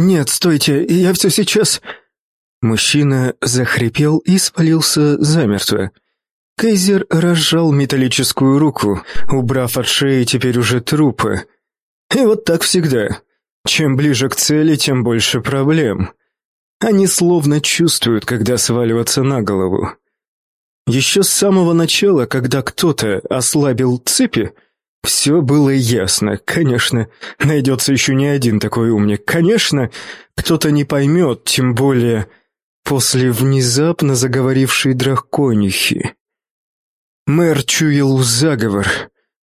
«Нет, стойте, я все сейчас...» Мужчина захрипел и спалился замертво. Кейзер разжал металлическую руку, убрав от шеи теперь уже трупы. И вот так всегда. Чем ближе к цели, тем больше проблем. Они словно чувствуют, когда сваливаться на голову. Еще с самого начала, когда кто-то ослабил цепи, все было ясно. Конечно, найдется еще не один такой умник. Конечно, кто-то не поймет, тем более после внезапно заговорившей драконихи. Мэр чуял заговор,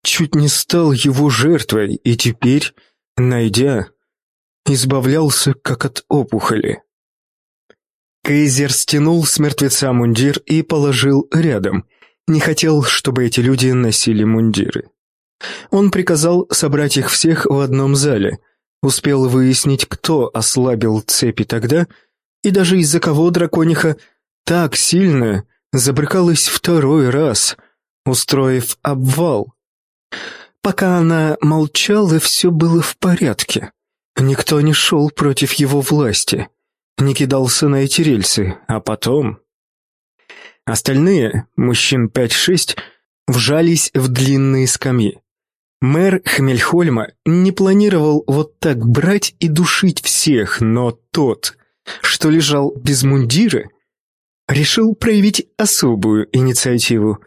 чуть не стал его жертвой, и теперь, найдя, избавлялся как от опухоли. Кейзер стянул с мертвеца мундир и положил рядом. Не хотел, чтобы эти люди носили мундиры. Он приказал собрать их всех в одном зале. Успел выяснить, кто ослабил цепи тогда, и даже из-за кого дракониха так сильно забрыкалась второй раз, устроив обвал. Пока она молчала, все было в порядке. Никто не шел против его власти не кидался на эти рельсы, а потом... Остальные, мужчин пять-шесть, вжались в длинные скамьи. Мэр Хмельхольма не планировал вот так брать и душить всех, но тот, что лежал без мундира, решил проявить особую инициативу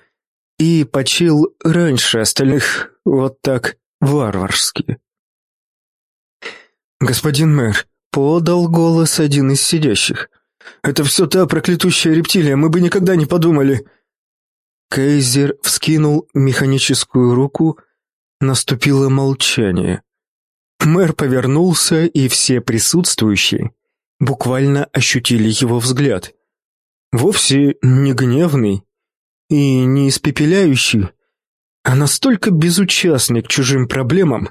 и почил раньше остальных вот так варварски. «Господин мэр, Подал голос один из сидящих. «Это все та проклятущая рептилия, мы бы никогда не подумали!» Кейзер вскинул механическую руку, наступило молчание. Мэр повернулся, и все присутствующие буквально ощутили его взгляд. Вовсе не гневный и не испепеляющий, а настолько безучастный к чужим проблемам,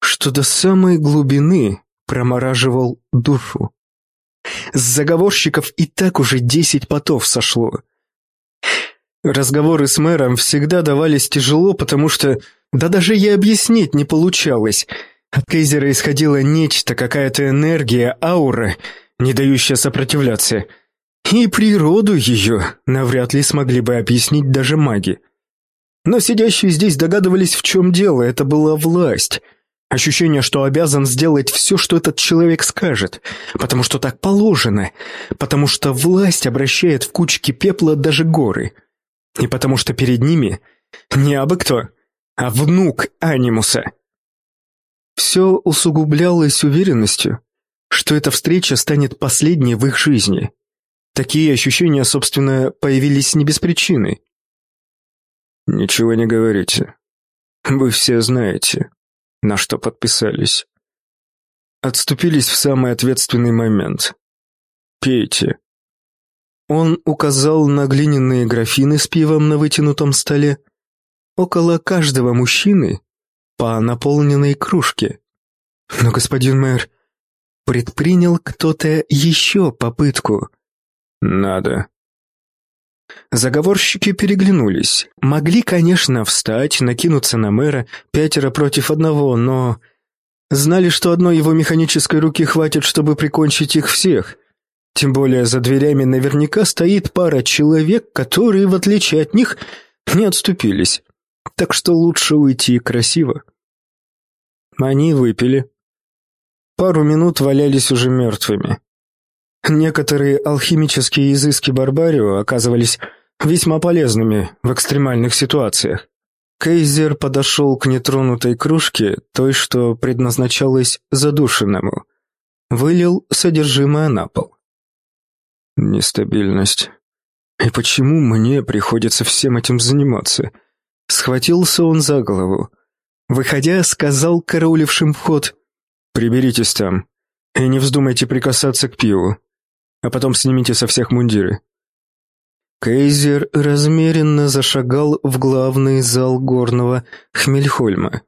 что до самой глубины промораживал душу. С заговорщиков и так уже десять потов сошло. Разговоры с мэром всегда давались тяжело, потому что, да даже и объяснить не получалось. От Кейзера исходила нечто, какая-то энергия, аура, не дающая сопротивляться. И природу ее навряд ли смогли бы объяснить даже маги. Но сидящие здесь догадывались, в чем дело, это была власть — Ощущение, что обязан сделать все, что этот человек скажет, потому что так положено, потому что власть обращает в кучки пепла даже горы, и потому что перед ними не абы кто, а внук Анимуса. Все усугублялось уверенностью, что эта встреча станет последней в их жизни. Такие ощущения, собственно, появились не без причины. «Ничего не говорите. Вы все знаете», на что подписались. Отступились в самый ответственный момент. Пейте. Он указал на глиняные графины с пивом на вытянутом столе. Около каждого мужчины по наполненной кружке. Но господин мэр предпринял кто-то еще попытку. Надо. Заговорщики переглянулись. Могли, конечно, встать, накинуться на мэра, пятеро против одного, но... Знали, что одной его механической руки хватит, чтобы прикончить их всех. Тем более за дверями наверняка стоит пара человек, которые, в отличие от них, не отступились. Так что лучше уйти красиво. Они выпили. Пару минут валялись уже мертвыми. Некоторые алхимические изыски Барбарио оказывались весьма полезными в экстремальных ситуациях. Кейзер подошел к нетронутой кружке, той, что предназначалась задушенному. Вылил содержимое на пол. Нестабильность. И почему мне приходится всем этим заниматься? Схватился он за голову. Выходя, сказал караулившим вход, «Приберитесь там и не вздумайте прикасаться к пиву а потом снимите со всех мундиры». Кейзер размеренно зашагал в главный зал горного Хмельхольма.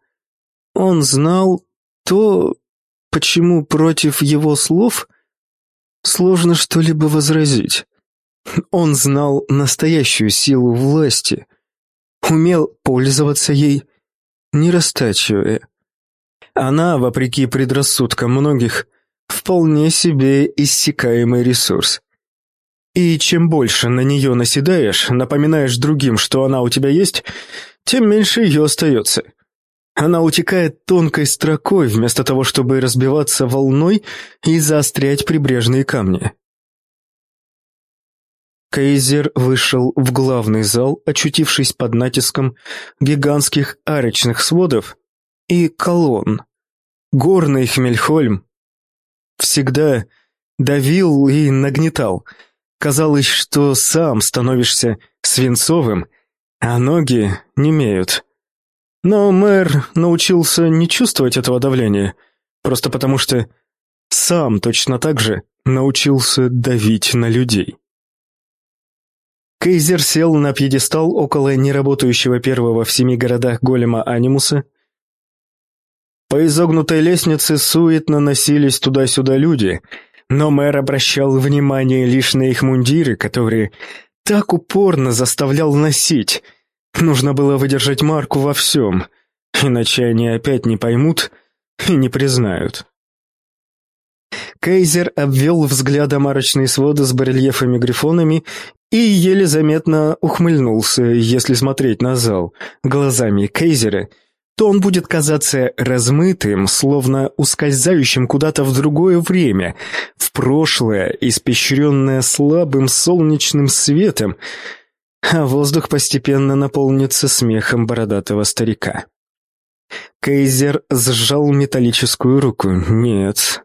Он знал то, почему против его слов сложно что-либо возразить. Он знал настоящую силу власти, умел пользоваться ей, не растачивая. Она, вопреки предрассудкам многих, Вполне себе иссякаемый ресурс. И чем больше на нее наседаешь, напоминаешь другим, что она у тебя есть, тем меньше ее остается. Она утекает тонкой строкой, вместо того, чтобы разбиваться волной и заострять прибрежные камни. Кейзер вышел в главный зал, очутившись под натиском гигантских арочных сводов и колонн. Горный Хмельхольм всегда давил и нагнетал. Казалось, что сам становишься свинцовым, а ноги не имеют. Но мэр научился не чувствовать этого давления, просто потому что сам точно так же научился давить на людей. Кейзер сел на пьедестал около неработающего первого в семи городах голема Анимуса. По изогнутой лестнице суетно носились туда-сюда люди, но мэр обращал внимание лишь на их мундиры, которые так упорно заставлял носить. Нужно было выдержать марку во всем, иначе они опять не поймут и не признают. Кейзер обвел взглядом арочные своды с барельефами-грифонами и еле заметно ухмыльнулся, если смотреть на зал, глазами Кейзера, то он будет казаться размытым, словно ускользающим куда-то в другое время, в прошлое, испещренное слабым солнечным светом, а воздух постепенно наполнится смехом бородатого старика. Кейзер сжал металлическую руку. Нет.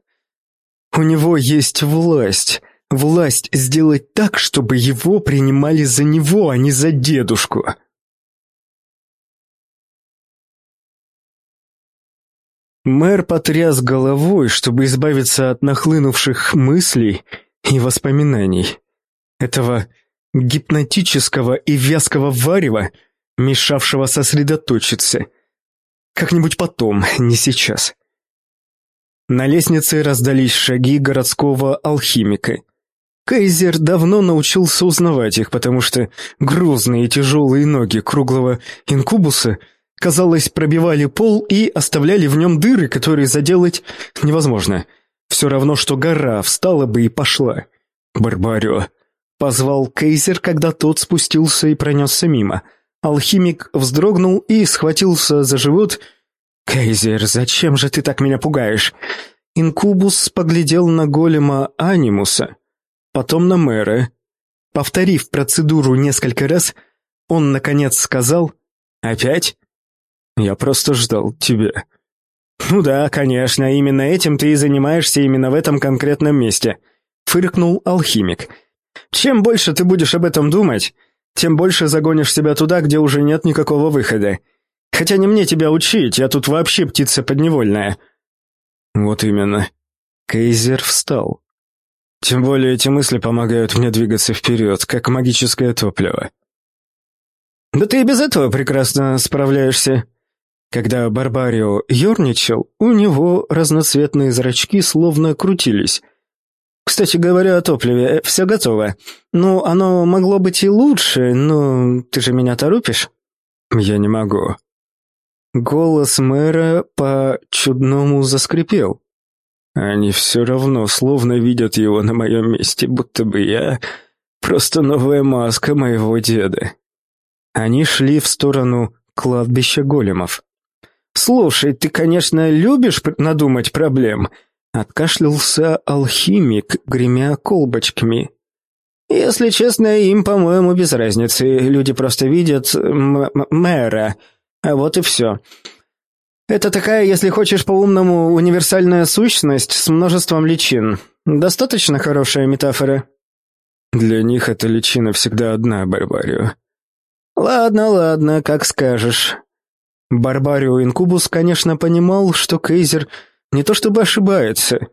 У него есть власть, Власть сделать так, чтобы его принимали за него, а не за дедушку. Мэр потряс головой, чтобы избавиться от нахлынувших мыслей и воспоминаний. Этого гипнотического и вязкого варева, мешавшего сосредоточиться. Как-нибудь потом, не сейчас. На лестнице раздались шаги городского алхимика. Кейзер давно научился узнавать их, потому что грозные тяжелые ноги круглого инкубуса, казалось, пробивали пол и оставляли в нем дыры, которые заделать невозможно. Все равно, что гора встала бы и пошла. «Барбарио!» — позвал Кейзер, когда тот спустился и пронесся мимо. Алхимик вздрогнул и схватился за живот. «Кейзер, зачем же ты так меня пугаешь?» Инкубус поглядел на голема Анимуса — потом на мэра. Повторив процедуру несколько раз, он, наконец, сказал «Опять?» «Я просто ждал тебя». «Ну да, конечно, именно этим ты и занимаешься именно в этом конкретном месте», — фыркнул алхимик. «Чем больше ты будешь об этом думать, тем больше загонишь себя туда, где уже нет никакого выхода. Хотя не мне тебя учить, я тут вообще птица подневольная». «Вот именно». Кейзер встал. Тем более эти мысли помогают мне двигаться вперед, как магическое топливо. Да ты и без этого прекрасно справляешься. Когда Барбарио ерничал, у него разноцветные зрачки словно крутились. Кстати говоря о топливе, все готово. Ну, оно могло быть и лучше, но ты же меня торопишь? Я не могу. Голос мэра по-чудному заскрипел. Они все равно словно видят его на моем месте, будто бы я просто новая маска моего деда. Они шли в сторону кладбища големов. «Слушай, ты, конечно, любишь надумать проблем?» Откашлялся алхимик, гремя колбочками. «Если честно, им, по-моему, без разницы. Люди просто видят мэра. А вот и все. Это такая, если хочешь по-умному, универсальная сущность с множеством личин. Достаточно хорошая метафора? Для них эта личина всегда одна, Барбарио. Ладно, ладно, как скажешь. Барбарио Инкубус, конечно, понимал, что Кейзер не то чтобы ошибается.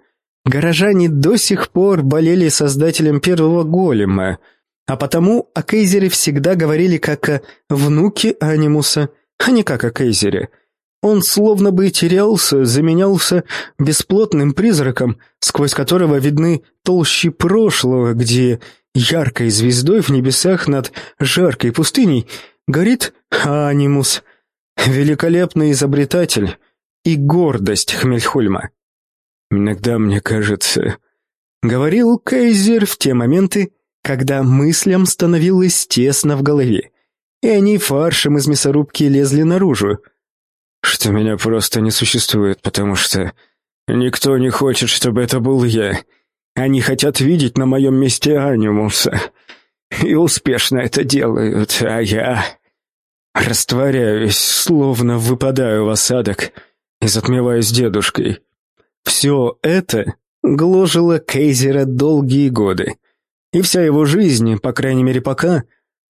Горожане до сих пор болели создателем первого голема, а потому о Кейзере всегда говорили как о внуке Анимуса, а не как о Кейзере — он словно бы терялся, заменялся бесплотным призраком, сквозь которого видны толщи прошлого, где яркой звездой в небесах над жаркой пустыней горит Анимус, великолепный изобретатель и гордость Хмельхольма. Иногда мне кажется, говорил Кейзер в те моменты, когда мыслям становилось тесно в голове, и они фаршем из мясорубки лезли наружу, что меня просто не существует, потому что никто не хочет, чтобы это был я. Они хотят видеть на моем месте анимуса. И успешно это делают, а я растворяюсь, словно выпадаю в осадок и затмеваюсь дедушкой. Все это гложило Кейзера долгие годы, и вся его жизнь, по крайней мере пока,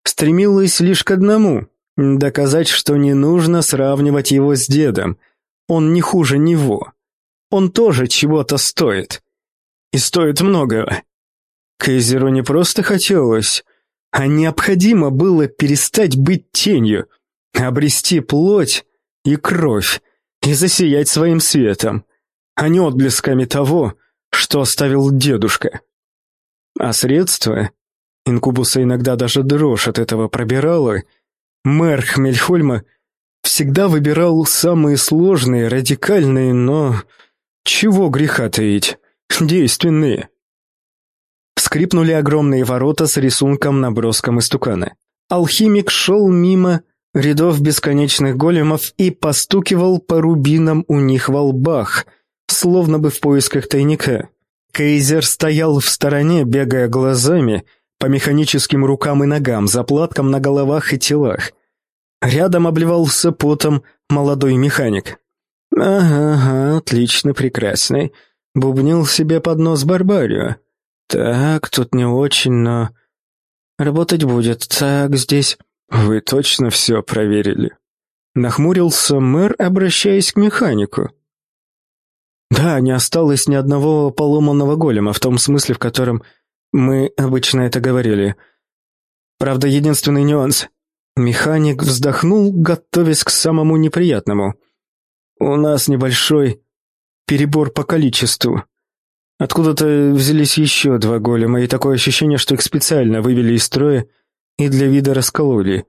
стремилась лишь к одному — доказать, что не нужно сравнивать его с дедом. Он не хуже него. Он тоже чего-то стоит. И стоит многого. Кейзеру не просто хотелось, а необходимо было перестать быть тенью, обрести плоть и кровь и засиять своим светом, а не отблесками того, что оставил дедушка. А средства, инкубуса иногда даже дрожь от этого пробирала, мэр Хмельхольма всегда выбирал самые сложные, радикальные, но чего греха таить, действенные. Скрипнули огромные ворота с рисунком наброском истукана. Алхимик шел мимо рядов бесконечных големов и постукивал по рубинам у них во лбах, словно бы в поисках тайника. Кейзер стоял в стороне, бегая глазами по механическим рукам и ногам, заплаткам на головах и телах. Рядом обливался потом молодой механик. «Ага, ага, отлично, прекрасный», — бубнил себе под нос Барбарио. «Так, тут не очень, но...» «Работать будет. Так, здесь...» «Вы точно все проверили?» Нахмурился мэр, обращаясь к механику. Да, не осталось ни одного поломанного голема, в том смысле, в котором мы обычно это говорили. Правда, единственный нюанс. Механик вздохнул, готовясь к самому неприятному. У нас небольшой перебор по количеству. Откуда-то взялись еще два голема, и такое ощущение, что их специально вывели из строя и для вида раскололи.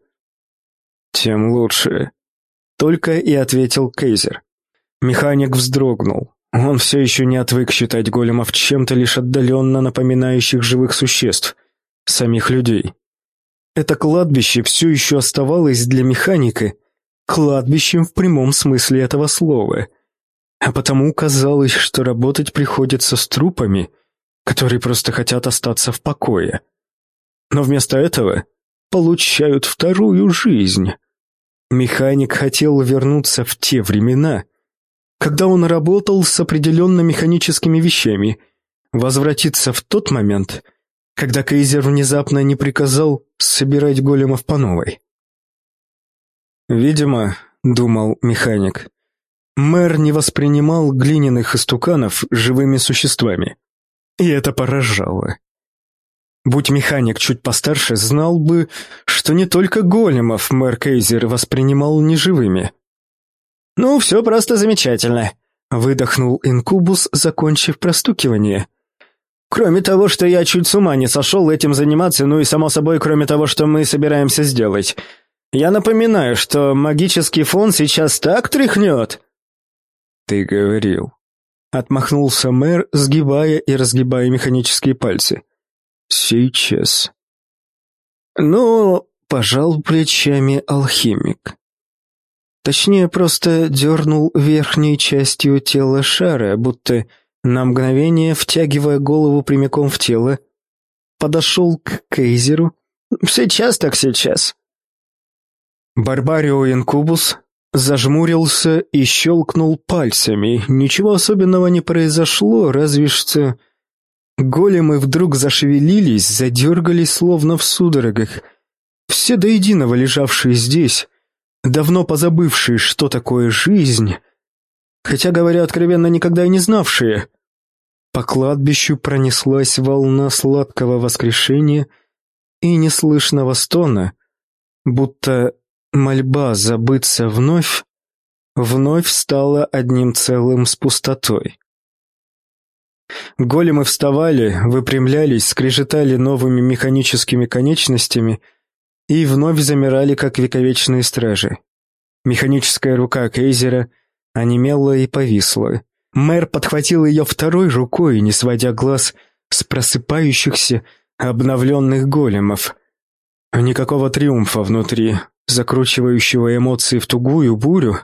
Тем лучше. Только и ответил Кейзер. Механик вздрогнул. Он все еще не отвык считать големов чем-то лишь отдаленно напоминающих живых существ, самих людей. Это кладбище все еще оставалось для механика кладбищем в прямом смысле этого слова, а потому казалось, что работать приходится с трупами, которые просто хотят остаться в покое. Но вместо этого получают вторую жизнь. Механик хотел вернуться в те времена — когда он работал с определенно механическими вещами, возвратиться в тот момент, когда Кейзер внезапно не приказал собирать големов по новой. «Видимо, — думал механик, — мэр не воспринимал глиняных истуканов живыми существами. И это поражало. Будь механик чуть постарше, знал бы, что не только големов мэр Кейзер воспринимал неживыми. «Ну, все просто замечательно», — выдохнул инкубус, закончив простукивание. «Кроме того, что я чуть с ума не сошел этим заниматься, ну и, само собой, кроме того, что мы собираемся сделать. Я напоминаю, что магический фон сейчас так тряхнет». «Ты говорил», — отмахнулся мэр, сгибая и разгибая механические пальцы. «Сейчас». «Ну, пожал плечами алхимик. Точнее, просто дернул верхней частью тела шара, будто на мгновение, втягивая голову прямиком в тело, подошел к Кейзеру. «Сейчас так сейчас». Барбарио Инкубус зажмурился и щелкнул пальцами. Ничего особенного не произошло, разве что... Големы вдруг зашевелились, задергались, словно в судорогах. Все до единого лежавшие здесь давно позабывшие, что такое жизнь, хотя, говоря откровенно, никогда и не знавшие. По кладбищу пронеслась волна сладкого воскрешения и неслышного стона, будто мольба забыться вновь, вновь стала одним целым с пустотой. Големы вставали, выпрямлялись, скрежетали новыми механическими конечностями — и вновь замирали, как вековечные стражи. Механическая рука Кейзера онемела и повисла. Мэр подхватил ее второй рукой, не сводя глаз с просыпающихся обновленных големов. Никакого триумфа внутри, закручивающего эмоции в тугую бурю,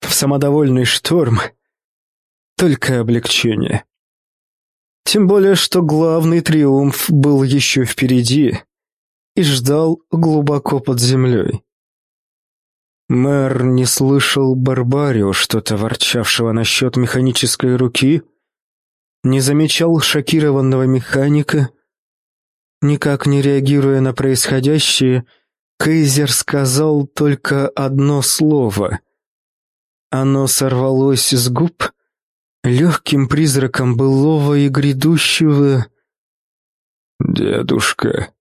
в самодовольный шторм, только облегчение. Тем более, что главный триумф был еще впереди и ждал глубоко под землей. Мэр не слышал Барбарио, что-то ворчавшего насчет механической руки, не замечал шокированного механика. Никак не реагируя на происходящее, Кейзер сказал только одно слово. Оно сорвалось с губ легким призраком былого и грядущего. «Дедушка».